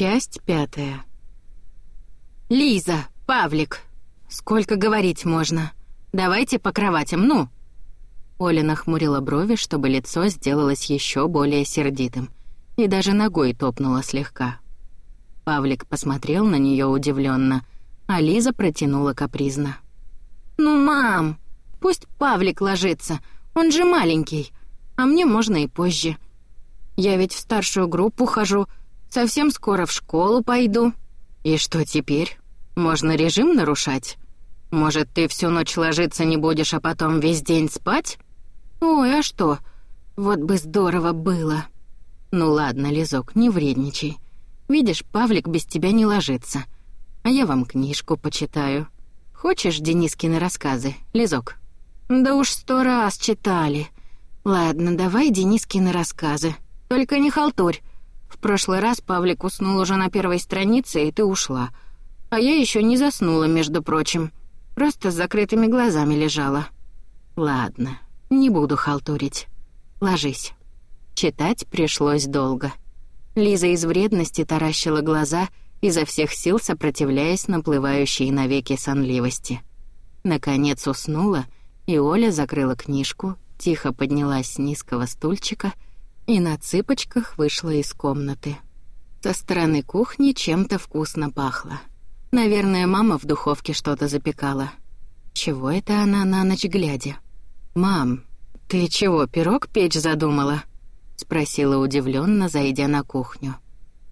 Часть пятая. «Лиза, Павлик, сколько говорить можно? Давайте по кроватям, ну!» Оля нахмурила брови, чтобы лицо сделалось еще более сердитым, и даже ногой топнула слегка. Павлик посмотрел на нее удивленно, а Лиза протянула капризно. «Ну, мам, пусть Павлик ложится, он же маленький, а мне можно и позже. Я ведь в старшую группу хожу, совсем скоро в школу пойду. И что теперь? Можно режим нарушать? Может, ты всю ночь ложиться не будешь, а потом весь день спать? Ой, а что? Вот бы здорово было. Ну ладно, Лизок, не вредничай. Видишь, Павлик без тебя не ложится. А я вам книжку почитаю. Хочешь Денискины рассказы, Лизок? Да уж сто раз читали. Ладно, давай Денискины рассказы. Только не халтурь. В прошлый раз Павлик уснул уже на первой странице, и ты ушла. А я еще не заснула, между прочим. Просто с закрытыми глазами лежала. Ладно, не буду халтурить. Ложись. Читать пришлось долго. Лиза из вредности таращила глаза, изо всех сил сопротивляясь наплывающей навеки сонливости. Наконец уснула, и Оля закрыла книжку, тихо поднялась с низкого стульчика — и на цыпочках вышла из комнаты. Со стороны кухни чем-то вкусно пахло. Наверное, мама в духовке что-то запекала. Чего это она на ночь глядя? «Мам, ты чего, пирог печь задумала?» — спросила удивленно, зайдя на кухню.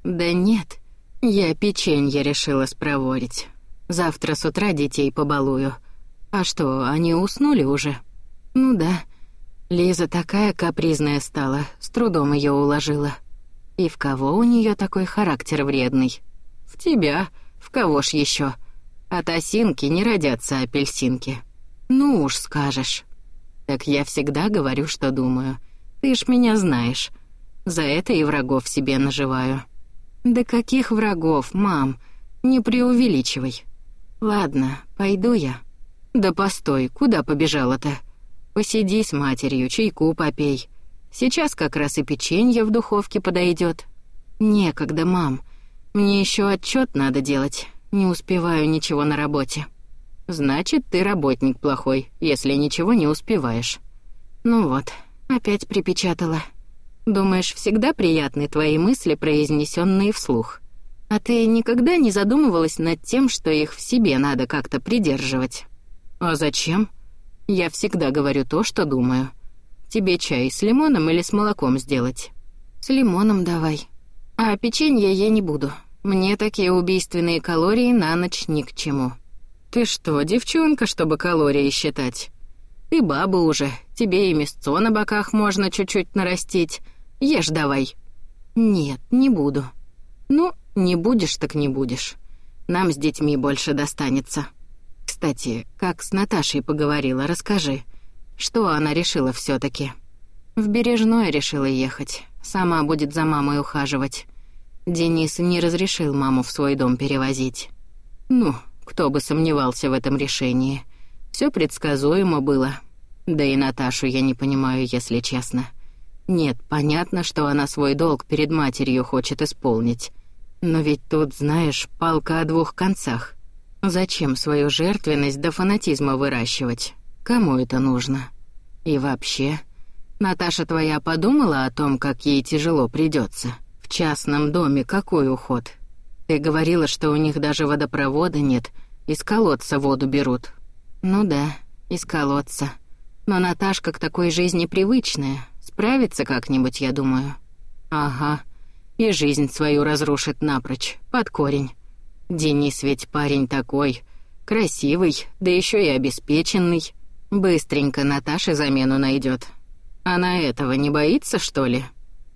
«Да нет, я печенье решила спроворить. Завтра с утра детей побалую. А что, они уснули уже?» «Ну да, Лиза такая капризная стала, с трудом ее уложила. И в кого у нее такой характер вредный? В тебя, в кого ж еще? От осинки не родятся апельсинки. Ну уж скажешь. Так я всегда говорю, что думаю. Ты ж меня знаешь. За это и врагов себе наживаю. Да каких врагов, мам? Не преувеличивай. Ладно, пойду я. Да постой, куда побежала-то? Посиди с матерью, чайку попей. Сейчас как раз и печенье в духовке подойдет. Некогда, мам. Мне еще отчет надо делать. Не успеваю ничего на работе. Значит, ты работник плохой, если ничего не успеваешь. Ну вот, опять припечатала. Думаешь, всегда приятны твои мысли, произнесенные вслух? А ты никогда не задумывалась над тем, что их в себе надо как-то придерживать? А зачем? Я всегда говорю то, что думаю. Тебе чай с лимоном или с молоком сделать? С лимоном давай. А печенье я не буду. Мне такие убийственные калории на ночь ни к чему. Ты что, девчонка, чтобы калории считать? Ты баба уже, тебе и мясцо на боках можно чуть-чуть нарастить. Ешь давай. Нет, не буду. Ну, не будешь так не будешь. Нам с детьми больше достанется. Кстати, как с Наташей поговорила, расскажи. Что она решила все таки В Бережное решила ехать. Сама будет за мамой ухаживать. Денис не разрешил маму в свой дом перевозить. Ну, кто бы сомневался в этом решении. Все предсказуемо было. Да и Наташу я не понимаю, если честно. Нет, понятно, что она свой долг перед матерью хочет исполнить. Но ведь тут, знаешь, палка о двух концах. Зачем свою жертвенность до фанатизма выращивать? Кому это нужно? И вообще, Наташа твоя подумала о том, как ей тяжело придется. В частном доме какой уход? Ты говорила, что у них даже водопровода нет, из колодца воду берут. Ну да, из колодца. Но Наташка к такой жизни привычная, справится как-нибудь, я думаю. Ага, и жизнь свою разрушит напрочь, под корень. Денис ведь парень такой, красивый, да еще и обеспеченный. Быстренько Наташе замену найдет. Она этого не боится, что ли?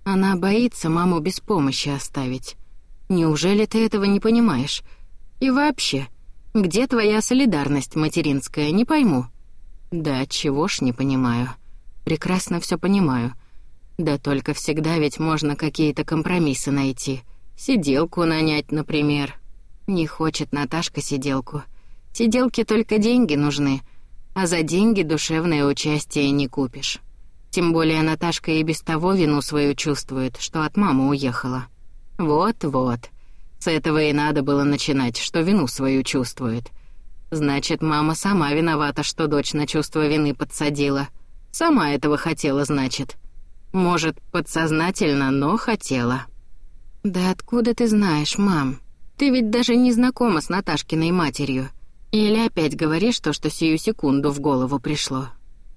Она боится маму без помощи оставить. Неужели ты этого не понимаешь? И вообще, где твоя солидарность материнская, не пойму. Да чего ж не понимаю. Прекрасно все понимаю. Да только всегда ведь можно какие-то компромиссы найти. Сиделку нанять, например. Не хочет Наташка сиделку. Сиделке только деньги нужны, а за деньги душевное участие не купишь. Тем более Наташка и без того вину свою чувствует, что от мамы уехала. Вот-вот. С этого и надо было начинать, что вину свою чувствует. Значит, мама сама виновата, что дочь на чувство вины подсадила. Сама этого хотела, значит. Может, подсознательно, но хотела. Да откуда ты знаешь, мам? Ты ведь даже не знакома с Наташкиной матерью. Или опять говоришь то, что сию секунду в голову пришло.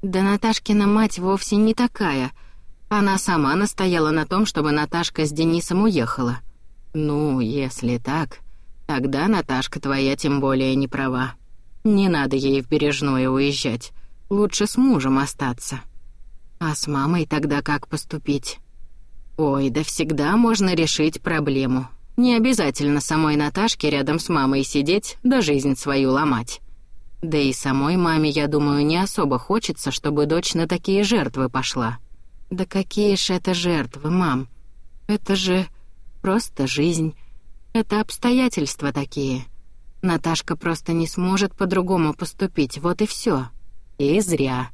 Да Наташкина мать вовсе не такая. Она сама настояла на том, чтобы Наташка с Денисом уехала. «Ну, если так, тогда Наташка твоя тем более не права. Не надо ей в Бережное уезжать. Лучше с мужем остаться. А с мамой тогда как поступить? Ой, да всегда можно решить проблему. Не обязательно самой Наташке рядом с мамой сидеть, да жизнь свою ломать. Да и самой маме, я думаю, не особо хочется, чтобы дочь на такие жертвы пошла. Да какие ж это жертвы, мам? Это же просто жизнь. Это обстоятельства такие. Наташка просто не сможет по-другому поступить, вот и все. И зря.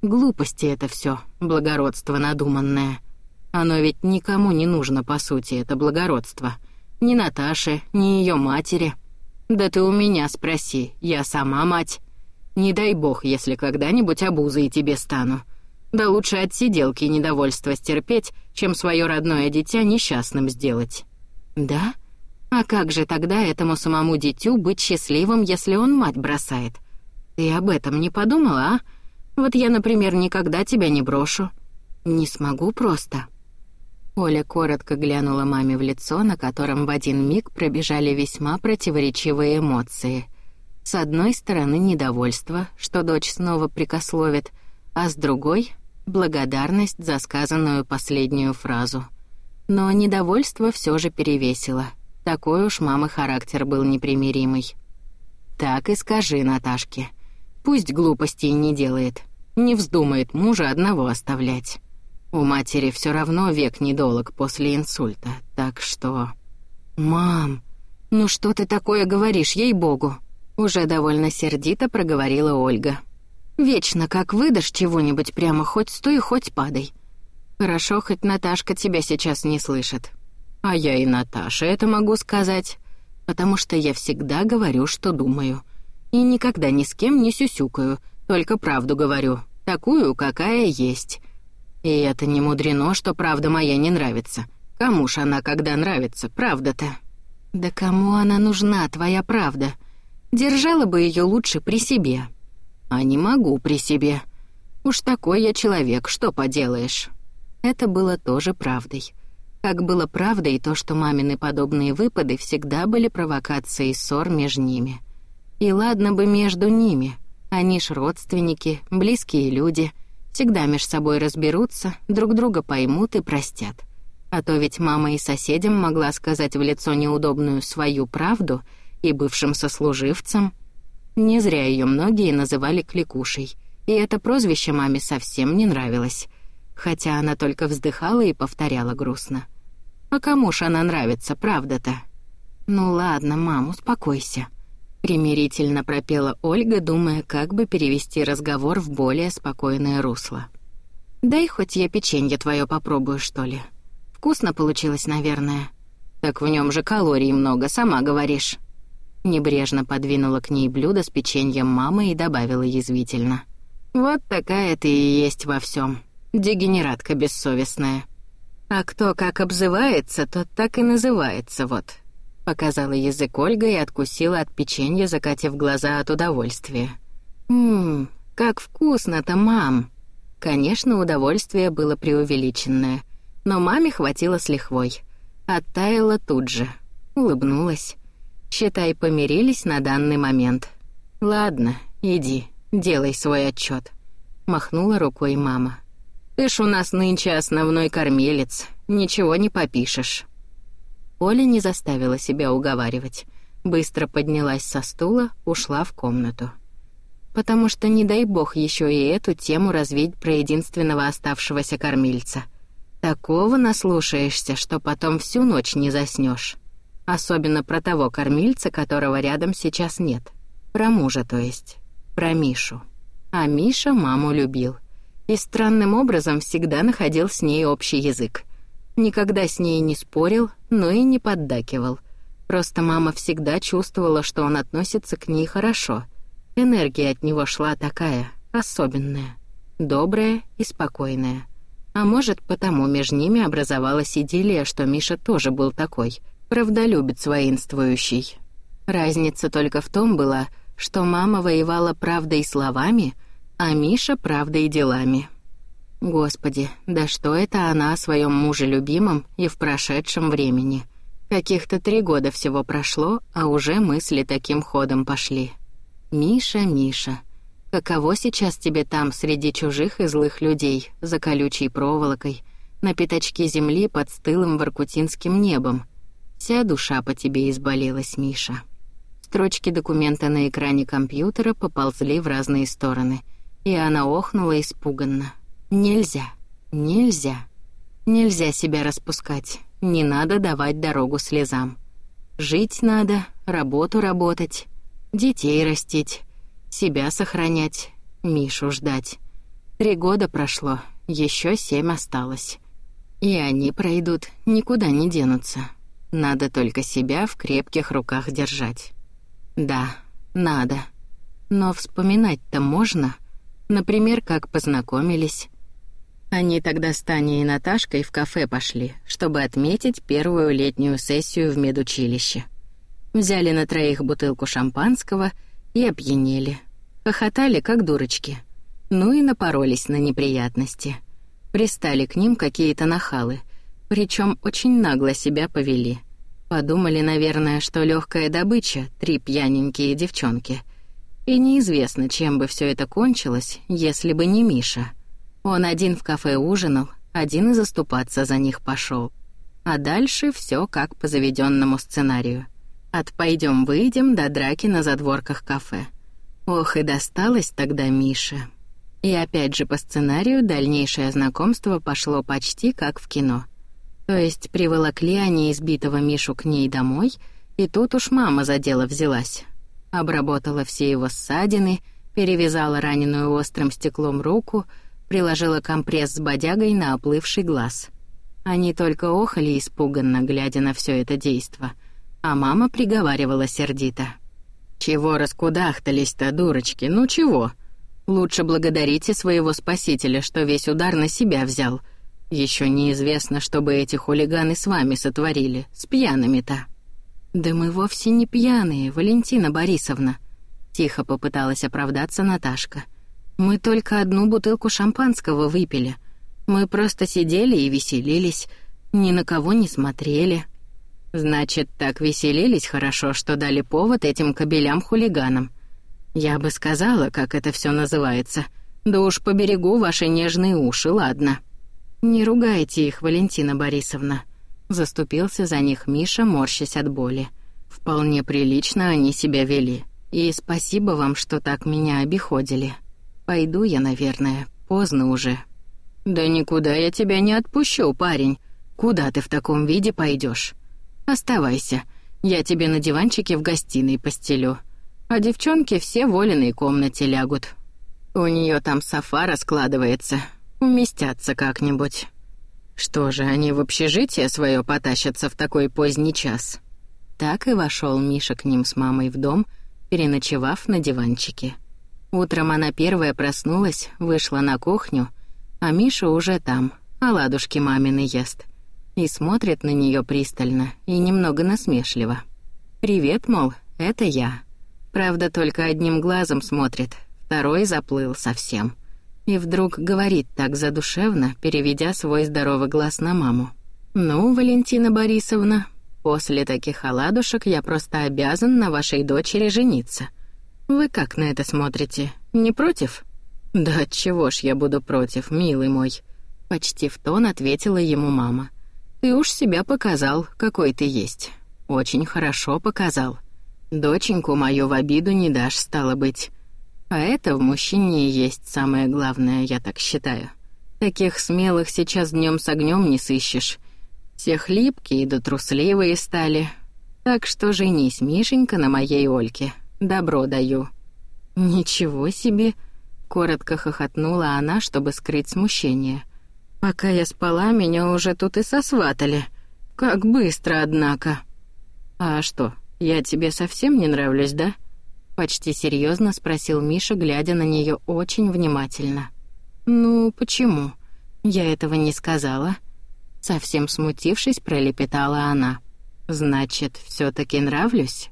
Глупости это все, благородство надуманное. Оно ведь никому не нужно, по сути, это благородство. Ни Наташе, ни ее матери. Да ты у меня спроси, я сама мать. Не дай бог, если когда-нибудь обузой тебе стану. Да лучше от сиделки недовольство стерпеть, чем свое родное дитя несчастным сделать. Да? А как же тогда этому самому дитю быть счастливым, если он мать бросает? Ты об этом не подумала, а? Вот я, например, никогда тебя не брошу. Не смогу просто. Оля коротко глянула маме в лицо, на котором в один миг пробежали весьма противоречивые эмоции. С одной стороны, недовольство, что дочь снова прикословит, а с другой благодарность за сказанную последнюю фразу. Но недовольство все же перевесило. Такой уж мамы характер был непримиримый. «Так и скажи Наташке. Пусть глупостей не делает. Не вздумает мужа одного оставлять. У матери все равно век недолг после инсульта, так что...» «Мам, ну что ты такое говоришь, ей-богу?» Уже довольно сердито проговорила Ольга. Вечно как выдашь чего-нибудь прямо хоть стой, хоть падай. Хорошо, хоть Наташка тебя сейчас не слышит. А я и Наташе это могу сказать, потому что я всегда говорю, что думаю. И никогда ни с кем не сюсюкаю, только правду говорю, такую, какая есть. И это не мудрено, что правда моя не нравится. Кому ж она когда нравится, правда-то? Да кому она нужна, твоя правда? Держала бы ее лучше при себе. А не могу при себе. Уж такой я человек, что поделаешь. Это было тоже правдой. Как было правдой то, что мамины подобные выпады всегда были провокацией ссор между ними. И ладно бы между ними. Они ж родственники, близкие люди. Всегда меж собой разберутся, друг друга поймут и простят. А то ведь мама и соседям могла сказать в лицо неудобную свою правду и бывшим сослуживцам — не зря ее многие называли кликушей, и это прозвище маме совсем не нравилось, хотя она только вздыхала и повторяла грустно. «А кому ж она нравится, правда-то?» «Ну ладно, мам, успокойся», — примирительно пропела Ольга, думая, как бы перевести разговор в более спокойное русло. «Дай хоть я печенье твое попробую, что ли. Вкусно получилось, наверное. Так в нем же калорий много, сама говоришь». Небрежно подвинула к ней блюдо с печеньем мамы и добавила язвительно. «Вот такая ты и есть во всем, дегенератка бессовестная. А кто как обзывается, тот так и называется, вот». Показала язык Ольга и откусила от печенья, закатив глаза от удовольствия. «Ммм, как вкусно-то, мам!» Конечно, удовольствие было преувеличенное, но маме хватило с лихвой. Оттаяла тут же, улыбнулась. Считай, помирились на данный момент. Ладно, иди, делай свой отчет. Махнула рукой мама. Ты ж у нас нынче основной кормилец, ничего не попишешь. Оля не заставила себя уговаривать. Быстро поднялась со стула, ушла в комнату. Потому что не дай бог еще и эту тему развить про единственного оставшегося кормильца. Такого наслушаешься, что потом всю ночь не заснешь. Особенно про того кормильца, которого рядом сейчас нет. Про мужа, то есть. Про Мишу. А Миша маму любил. И странным образом всегда находил с ней общий язык. Никогда с ней не спорил, но и не поддакивал. Просто мама всегда чувствовала, что он относится к ней хорошо. Энергия от него шла такая, особенная, добрая и спокойная. А может, потому между ними образовалась идиллия, что Миша тоже был такой, правдолюбец воинствующий. Разница только в том была, что мама воевала правдой словами, а Миша правдой делами. Господи, да что это она о своем муже любимом и в прошедшем времени. Каких-то три года всего прошло, а уже мысли таким ходом пошли. Миша, Миша, каково сейчас тебе там среди чужих и злых людей, за колючей проволокой, на пятачке земли под стылым воркутинским небом? Вся душа по тебе изболелась, Миша. Строчки документа на экране компьютера поползли в разные стороны, и она охнула испуганно. Нельзя, нельзя, нельзя себя распускать, не надо давать дорогу слезам. Жить надо, работу работать, детей растить, себя сохранять, Мишу ждать. Три года прошло, еще семь осталось. И они пройдут, никуда не денутся. Надо только себя в крепких руках держать. Да, надо. Но вспоминать-то можно. Например, как познакомились, они тогда с Таней и Наташкой в кафе пошли, чтобы отметить первую летнюю сессию в медучилище. Взяли на троих бутылку шампанского и опьянели. Хохотали, как дурочки. Ну и напоролись на неприятности. Пристали к ним какие-то нахалы, причем очень нагло себя повели. Подумали, наверное, что легкая добыча — три пьяненькие девчонки. И неизвестно, чем бы все это кончилось, если бы не Миша — он один в кафе ужинал, один и заступаться за них пошел. А дальше все как по заведенному сценарию. От пойдем выйдем до драки на задворках кафе. Ох, и досталось тогда Мише. И опять же по сценарию дальнейшее знакомство пошло почти как в кино. То есть приволокли они избитого Мишу к ней домой, и тут уж мама за дело взялась. Обработала все его ссадины, перевязала раненую острым стеклом руку — приложила компресс с бодягой на оплывший глаз. Они только охали испуганно, глядя на все это действо, а мама приговаривала сердито. «Чего раскудахтались-то, дурочки, ну чего? Лучше благодарите своего спасителя, что весь удар на себя взял. Еще неизвестно, что бы эти хулиганы с вами сотворили, с пьяными-то». «Да мы вовсе не пьяные, Валентина Борисовна», — тихо попыталась оправдаться Наташка. — мы только одну бутылку шампанского выпили. Мы просто сидели и веселились, ни на кого не смотрели. Значит, так веселились хорошо, что дали повод этим кобелям-хулиганам. Я бы сказала, как это все называется. Да уж по берегу ваши нежные уши, ладно. Не ругайте их, Валентина Борисовна. Заступился за них Миша, морщась от боли. Вполне прилично они себя вели. И спасибо вам, что так меня обиходили. Пойду я, наверное, поздно уже. Да никуда я тебя не отпущу, парень. Куда ты в таком виде пойдешь? Оставайся. Я тебе на диванчике в гостиной постелю. А девчонки все в Олиной комнате лягут. У нее там софа раскладывается. Уместятся как-нибудь. Что же, они в общежитие свое потащатся в такой поздний час? Так и вошел Миша к ним с мамой в дом, переночевав на диванчике. Утром она первая проснулась, вышла на кухню, а Миша уже там, оладушки мамины ест. И смотрит на нее пристально и немного насмешливо. «Привет, мол, это я». Правда, только одним глазом смотрит, второй заплыл совсем. И вдруг говорит так задушевно, переведя свой здоровый глаз на маму. «Ну, Валентина Борисовна, после таких оладушек я просто обязан на вашей дочери жениться. Вы как на это смотрите? Не против? Да чего ж я буду против, милый мой, почти в тон ответила ему мама. Ты уж себя показал, какой ты есть. Очень хорошо показал. Доченьку мою в обиду не дашь, стало быть. А это в мужчине есть самое главное, я так считаю. Таких смелых сейчас днем с огнем не сыщешь. Все хлипкие да трусливые стали. Так что женись, Мишенька, на моей Ольке. Добро даю». «Ничего себе!» — коротко хохотнула она, чтобы скрыть смущение. «Пока я спала, меня уже тут и сосватали. Как быстро, однако!» «А что, я тебе совсем не нравлюсь, да?» Почти серьезно спросил Миша, глядя на нее очень внимательно. «Ну, почему? Я этого не сказала». Совсем смутившись, пролепетала она. «Значит, все таки нравлюсь?»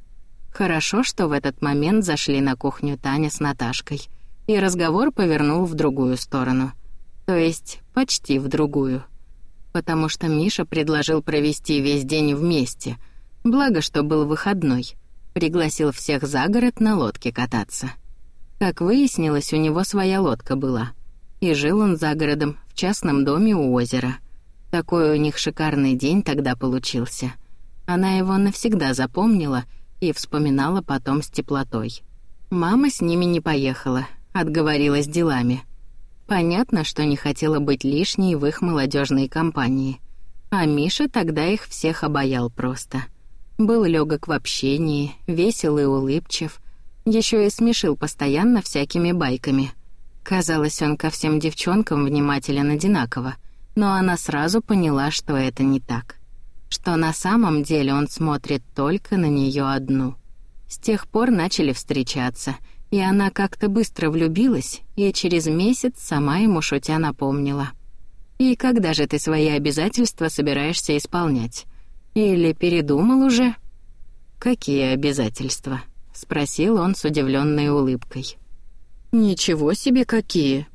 Хорошо, что в этот момент зашли на кухню Таня с Наташкой, и разговор повернул в другую сторону. То есть, почти в другую. Потому что Миша предложил провести весь день вместе, благо, что был выходной — Пригласил всех за город на лодке кататься. Как выяснилось, у него своя лодка была. И жил он за городом, в частном доме у озера. Такой у них шикарный день тогда получился. Она его навсегда запомнила и вспоминала потом с теплотой. Мама с ними не поехала, отговорилась делами. Понятно, что не хотела быть лишней в их молодежной компании. А Миша тогда их всех обаял просто — был легок в общении, весел и улыбчив, еще и смешил постоянно всякими байками. Казалось, он ко всем девчонкам внимателен одинаково, но она сразу поняла, что это не так. Что на самом деле он смотрит только на нее одну. С тех пор начали встречаться, и она как-то быстро влюбилась, и через месяц сама ему шутя напомнила. «И когда же ты свои обязательства собираешься исполнять?» Или передумал уже? Какие обязательства? спросил он с удивленной улыбкой. Ничего себе какие.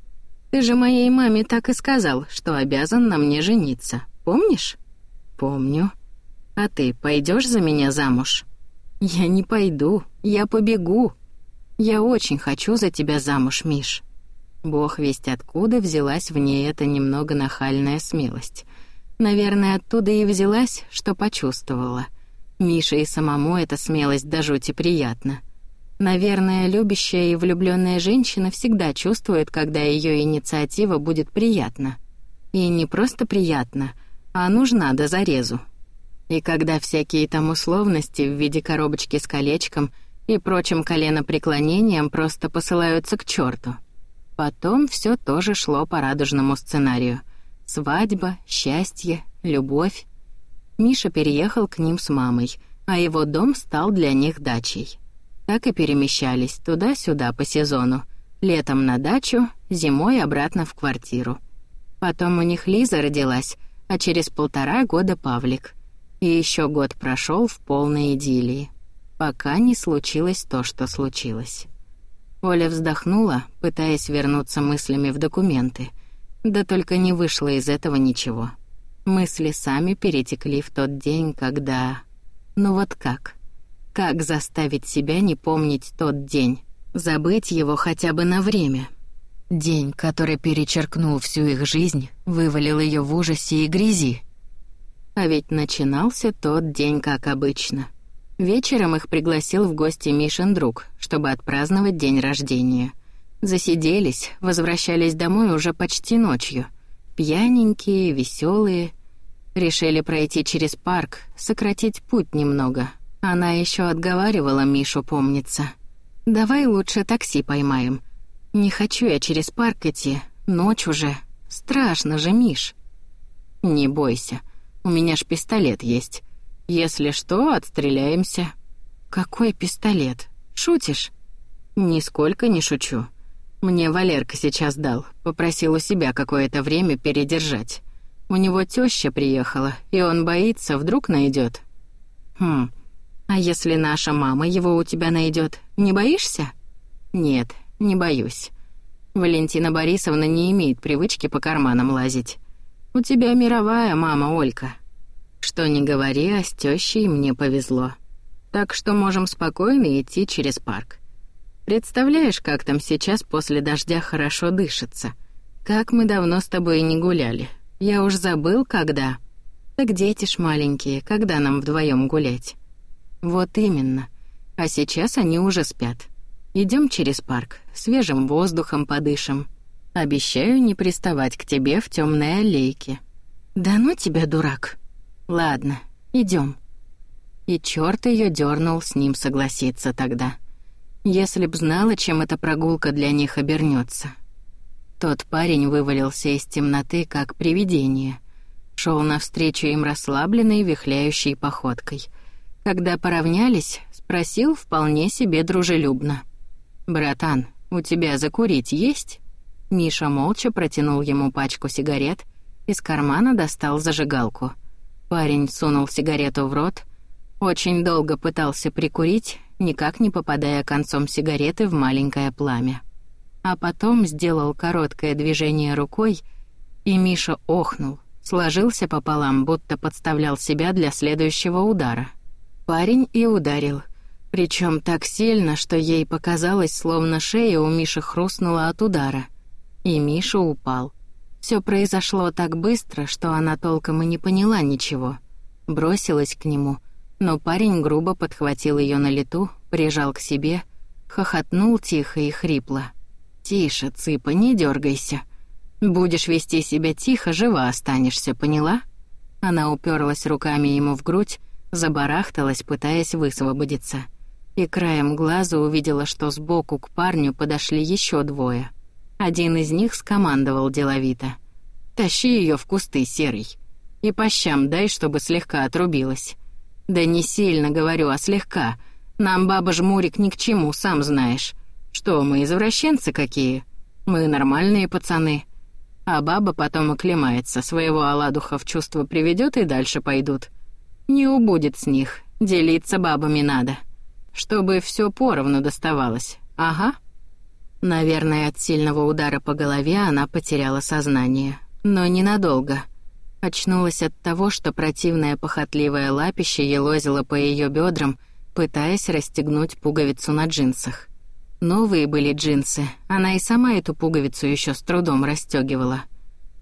Ты же моей маме так и сказал, что обязан на мне жениться. Помнишь? Помню. А ты пойдешь за меня замуж? Я не пойду, я побегу. Я очень хочу за тебя замуж, Миш. Бог весть откуда взялась в ней эта немного нахальная смелость. Наверное, оттуда и взялась, что почувствовала. Мише и самому эта смелость до жути приятна. Наверное, любящая и влюбленная женщина всегда чувствует, когда ее инициатива будет приятна. И не просто приятна, а нужна до зарезу. И когда всякие там условности в виде коробочки с колечком и прочим коленопреклонением просто посылаются к черту. Потом все тоже шло по радужному сценарию — Свадьба, счастье, любовь. Миша переехал к ним с мамой, а его дом стал для них дачей. Так и перемещались туда-сюда по сезону. Летом на дачу, зимой обратно в квартиру. Потом у них Лиза родилась, а через полтора года Павлик. И еще год прошел в полной идиллии, пока не случилось то, что случилось. Оля вздохнула, пытаясь вернуться мыслями в документы — да только не вышло из этого ничего. Мысли сами перетекли в тот день, когда... Ну вот как? Как заставить себя не помнить тот день? Забыть его хотя бы на время? День, который перечеркнул всю их жизнь, вывалил ее в ужасе и грязи. А ведь начинался тот день как обычно. Вечером их пригласил в гости Мишин друг, чтобы отпраздновать день рождения — Засиделись, возвращались домой уже почти ночью. Пьяненькие, веселые. Решили пройти через парк, сократить путь немного. Она еще отговаривала Мишу, помнится. «Давай лучше такси поймаем. Не хочу я через парк идти, ночь уже. Страшно же, Миш». «Не бойся, у меня ж пистолет есть. Если что, отстреляемся». «Какой пистолет? Шутишь?» «Нисколько не шучу. Мне Валерка сейчас дал, попросил у себя какое-то время передержать. У него теща приехала, и он боится, вдруг найдет. Хм. А если наша мама его у тебя найдет, не боишься? Нет, не боюсь. Валентина Борисовна не имеет привычки по карманам лазить. У тебя мировая мама, Олька. Что ни говори, а с тещей мне повезло. Так что можем спокойно идти через парк. Представляешь, как там сейчас после дождя хорошо дышится? Как мы давно с тобой не гуляли. Я уж забыл, когда. Так дети ж маленькие, когда нам вдвоем гулять? Вот именно. А сейчас они уже спят. Идем через парк, свежим воздухом подышим. Обещаю не приставать к тебе в темной аллейке. Да ну тебя, дурак. Ладно, идем. И черт ее дернул с ним согласиться тогда. Если б знала, чем эта прогулка для них обернется. Тот парень вывалился из темноты, как привидение. Шел навстречу им расслабленной, вихляющей походкой. Когда поравнялись, спросил вполне себе дружелюбно. «Братан, у тебя закурить есть?» Миша молча протянул ему пачку сигарет, из кармана достал зажигалку. Парень сунул сигарету в рот, очень долго пытался прикурить, никак не попадая концом сигареты в маленькое пламя. А потом сделал короткое движение рукой, и Миша охнул, сложился пополам, будто подставлял себя для следующего удара. Парень и ударил. Причем так сильно, что ей показалось, словно шея у Миши хрустнула от удара. И Миша упал. Все произошло так быстро, что она толком и не поняла ничего. Бросилась к нему — но парень грубо подхватил ее на лету, прижал к себе, хохотнул тихо и хрипло. «Тише, цыпа, не дергайся. Будешь вести себя тихо, жива останешься, поняла?» Она уперлась руками ему в грудь, забарахталась, пытаясь высвободиться. И краем глаза увидела, что сбоку к парню подошли еще двое. Один из них скомандовал деловито. «Тащи ее в кусты, серый. И по щам дай, чтобы слегка отрубилась. «Да не сильно, говорю, а слегка. Нам баба Жмурик ни к чему, сам знаешь. Что, мы извращенцы какие? Мы нормальные пацаны». А баба потом оклемается, своего оладуха в чувство приведет и дальше пойдут. Не убудет с них, делиться бабами надо. Чтобы все поровну доставалось. Ага. Наверное, от сильного удара по голове она потеряла сознание. Но ненадолго. Очнулась от того, что противное похотливое лапище елозило по ее бедрам, пытаясь расстегнуть пуговицу на джинсах. Новые были джинсы, она и сама эту пуговицу еще с трудом расстегивала.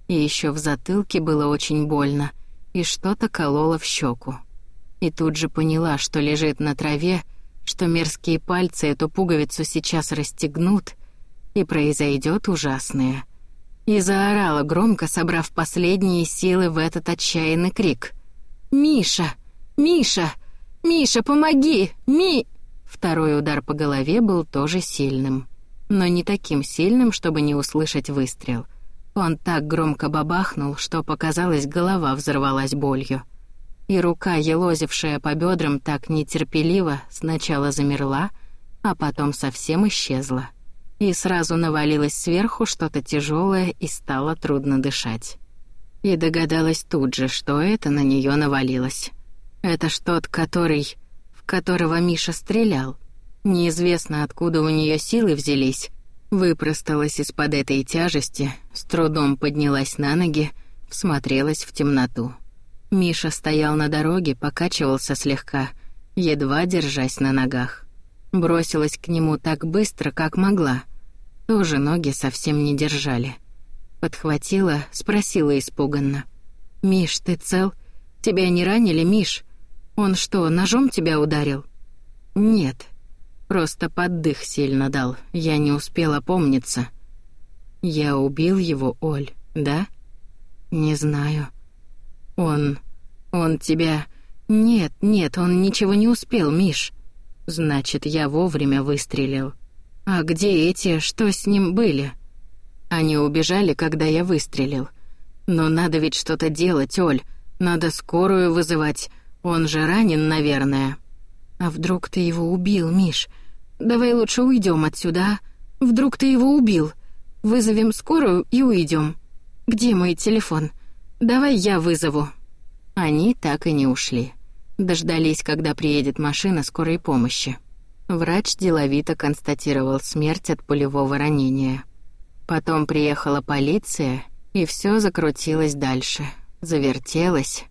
И еще в затылке было очень больно, и что-то кололо в щеку. И тут же поняла, что лежит на траве, что мерзкие пальцы эту пуговицу сейчас расстегнут, и произойдет ужасное — и заорала громко, собрав последние силы в этот отчаянный крик. «Миша! Миша! Миша, помоги! Ми...» Второй удар по голове был тоже сильным, но не таким сильным, чтобы не услышать выстрел. Он так громко бабахнул, что, показалось, голова взорвалась болью. И рука, елозившая по бедрам так нетерпеливо, сначала замерла, а потом совсем исчезла и сразу навалилось сверху что-то тяжелое и стало трудно дышать. И догадалась тут же, что это на нее навалилось. Это ж тот, который... в которого Миша стрелял. Неизвестно, откуда у нее силы взялись. Выпросталась из-под этой тяжести, с трудом поднялась на ноги, всмотрелась в темноту. Миша стоял на дороге, покачивался слегка, едва держась на ногах. Бросилась к нему так быстро, как могла. Тоже ноги совсем не держали. Подхватила, спросила испуганно. «Миш, ты цел? Тебя не ранили, Миш? Он что, ножом тебя ударил?» «Нет. Просто поддых сильно дал. Я не успела помниться». «Я убил его, Оль, да?» «Не знаю». «Он... он тебя...» «Нет, нет, он ничего не успел, Миш». «Значит, я вовремя выстрелил. «А где эти, что с ним были?» «Они убежали, когда я выстрелил. Но надо ведь что-то делать, Оль. Надо скорую вызывать. Он же ранен, наверное». «А вдруг ты его убил, Миш? Давай лучше уйдем отсюда, а? Вдруг ты его убил? Вызовем скорую и уйдем. Где мой телефон? Давай я вызову». Они так и не ушли. Дождались, когда приедет машина скорой помощи. Врач деловито констатировал смерть от пулевого ранения. Потом приехала полиция, и все закрутилось дальше. Завертелось.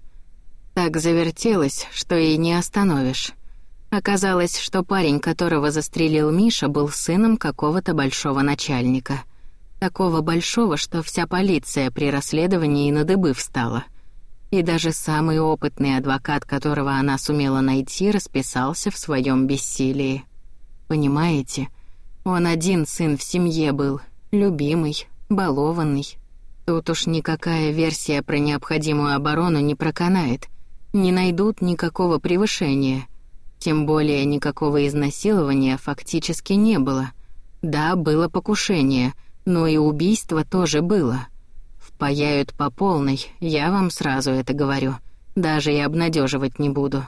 Так завертелось, что и не остановишь. Оказалось, что парень, которого застрелил Миша, был сыном какого-то большого начальника. Такого большого, что вся полиция при расследовании на дыбы встала — и даже самый опытный адвокат, которого она сумела найти, расписался в своем бессилии. Понимаете, он один сын в семье был, любимый, балованный. Тут уж никакая версия про необходимую оборону не проканает, не найдут никакого превышения. Тем более никакого изнасилования фактически не было. Да, было покушение, но и убийство тоже было — Паяют по полной, я вам сразу это говорю. Даже и обнадеживать не буду.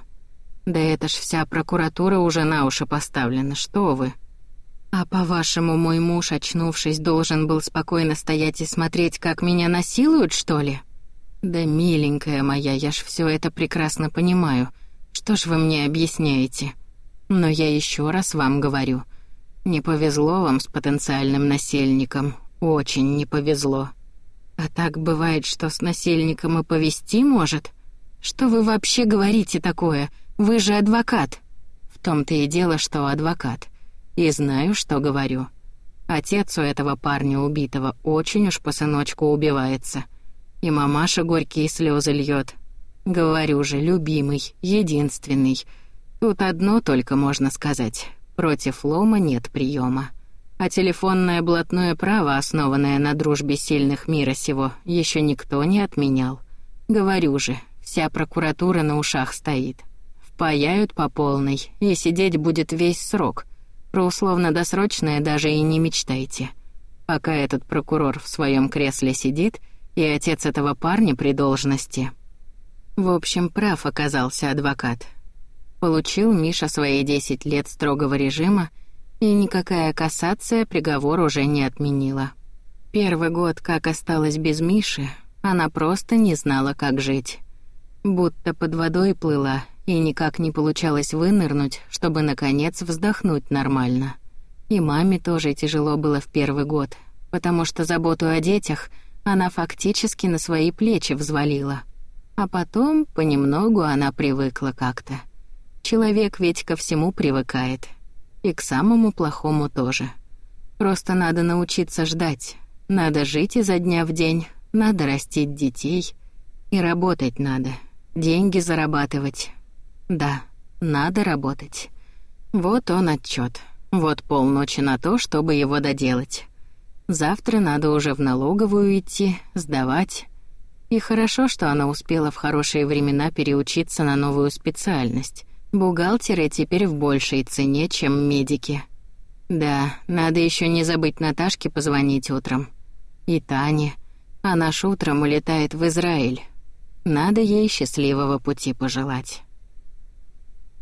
Да это ж вся прокуратура уже на уши поставлена, что вы. А по-вашему, мой муж, очнувшись, должен был спокойно стоять и смотреть, как меня насилуют, что ли? Да, миленькая моя, я ж все это прекрасно понимаю. Что ж вы мне объясняете? Но я еще раз вам говорю. Не повезло вам с потенциальным насельником. Очень не повезло. А так бывает, что с насельником и повести может. Что вы вообще говорите такое? Вы же адвокат. В том-то и дело, что адвокат. И знаю, что говорю. Отец у этого парня убитого очень уж по сыночку убивается. И мамаша горькие слезы льет. Говорю же, любимый, единственный — Тут одно только можно сказать. Против лома нет приема. А телефонное блатное право, основанное на дружбе сильных мира сего, еще никто не отменял. Говорю же, вся прокуратура на ушах стоит. Впаяют по полной, и сидеть будет весь срок. Про условно-досрочное даже и не мечтайте. Пока этот прокурор в своем кресле сидит, и отец этого парня при должности. В общем, прав оказался адвокат. Получил Миша свои 10 лет строгого режима, и никакая кассация приговор уже не отменила. Первый год, как осталась без Миши, она просто не знала, как жить. Будто под водой плыла, и никак не получалось вынырнуть, чтобы, наконец, вздохнуть нормально. И маме тоже тяжело было в первый год, потому что заботу о детях она фактически на свои плечи взвалила. А потом понемногу она привыкла как-то. Человек ведь ко всему привыкает. И к самому плохому тоже. Просто надо научиться ждать. Надо жить изо дня в день, надо растить детей. И работать надо. Деньги зарабатывать. Да, надо работать. Вот он отчет. Вот полночи на то, чтобы его доделать. Завтра надо уже в налоговую идти, сдавать. И хорошо, что она успела в хорошие времена переучиться на новую специальность. Бухгалтеры теперь в большей цене, чем медики. Да, надо еще не забыть Наташке позвонить утром. И Тане. Она ж утром улетает в Израиль. Надо ей счастливого пути пожелать.